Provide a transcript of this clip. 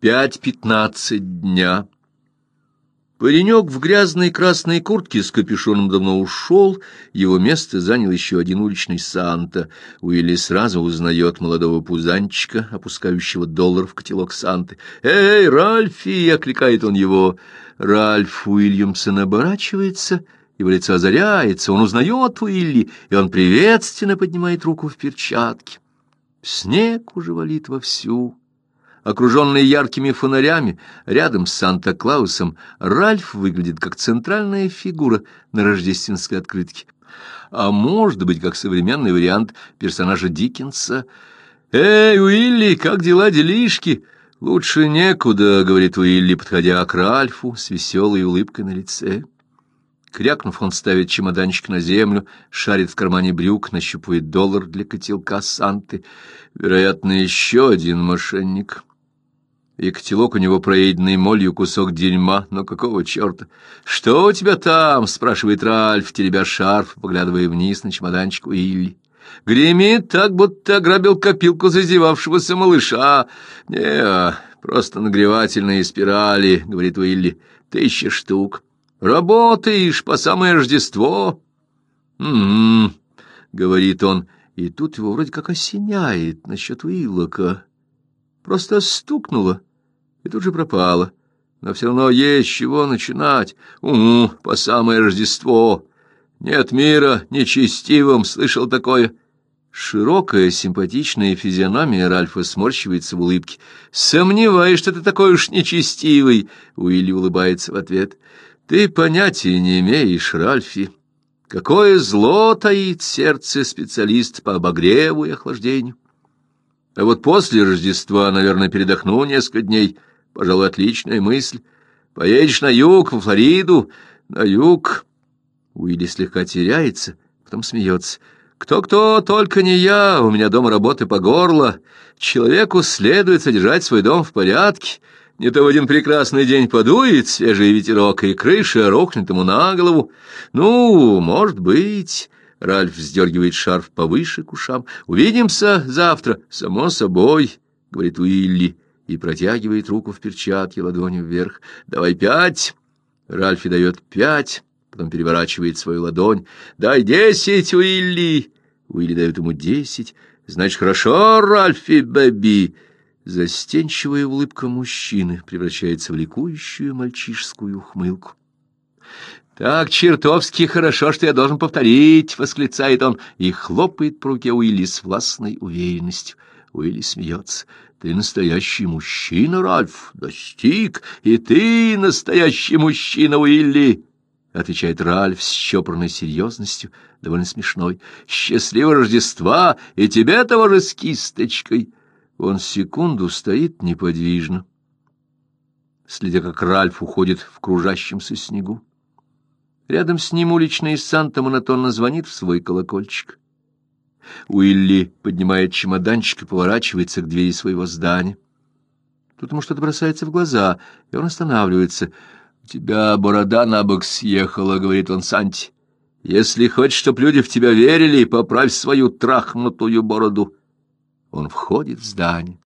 Пять пятнадцать дня. Паренек в грязной красной куртке с капюшоном давно ушел, его место занял еще один уличный Санта. Уилли сразу узнает молодого пузанчика, опускающего доллар в котелок Санты. «Эй, Ральфи!» — окликает он его. Ральф Уильямсон оборачивается, его лицо озаряется, он узнает Уилли, и он приветственно поднимает руку в перчатке. Снег уже валит вовсю. Окруженный яркими фонарями, рядом с Санта-Клаусом, Ральф выглядит как центральная фигура на рождественской открытке. А может быть, как современный вариант персонажа Диккенса. «Эй, Уилли, как дела, делишки?» «Лучше некуда», — говорит Уилли, подходя к Ральфу с веселой улыбкой на лице. Крякнув, он ставит чемоданчик на землю, шарит в кармане брюк, нащупывает доллар для котелка Санты. Вероятно, еще один мошенник и котелок у него проеденный молью кусок дерьма, но какого черта? «Что у тебя там?» — спрашивает Ральф, теребя шарф, поглядывая вниз на чемоданчик Уилли. «Гремит так, будто ограбил копилку зазевавшегося малыша. Не, просто нагревательные спирали», — говорит Уилли. «Тысяча штук. Работаешь по самое Рождество?» «Угу», — говорит он, и тут его вроде как осеняет насчет Уиллока. Просто стукнуло и тут же пропала. Но все равно есть чего начинать. Угу, по самое Рождество. Нет мира нечестивым, слышал такое. Широкая симпатичная физиономия Ральфа сморщивается в улыбке. «Сомневаюсь, что ты такой уж нечестивый!» Уилли улыбается в ответ. «Ты понятия не имеешь, Ральфи. Какое зло таит сердце специалист по обогреву и охлаждению. А вот после Рождества, наверное, передохну несколько дней». Пожалуй, отличная мысль. Поедешь на юг, в Флориду, на юг. Уилли слегка теряется, потом смеется. Кто-кто, только не я, у меня дома работы по горло. Человеку следует содержать свой дом в порядке. Не то в один прекрасный день подует свежий ветерок, и крыша рухнет ему на голову. Ну, может быть... Ральф вздергивает шарф повыше к ушам. «Увидимся завтра, само собой», — говорит Уилли и протягивает руку в перчатке ладонью вверх. «Давай пять!» Ральфи дает пять, потом переворачивает свою ладонь. «Дай десять, Уилли!» Уилли дает ему десять. «Значит, хорошо, Ральфи, бэби!» Застенчивая улыбка мужчины превращается в ликующую мальчишескую ухмылку. «Так чертовски хорошо, что я должен повторить!» — восклицает он и хлопает по руке Уилли с властной уверенностью. Уилли смеется. Ты настоящий мужчина, Ральф, достиг, и ты настоящий мужчина, Уилли, — отвечает Ральф с чопорной серьезностью, довольно смешной. Счастливого Рождества и тебе того же с кисточкой. Он секунду стоит неподвижно, следя, как Ральф уходит в кружащемся снегу. Рядом с ним уличный Санта монотонно звонит в свой колокольчик. Уилли поднимает чемоданчик и поворачивается к двери своего здания. Тут ему что-то бросается в глаза, и он останавливается. — У тебя борода на бок съехала, — говорит он Санти. — Если хочешь, чтоб люди в тебя верили, поправь свою трахнутую бороду. Он входит в здание.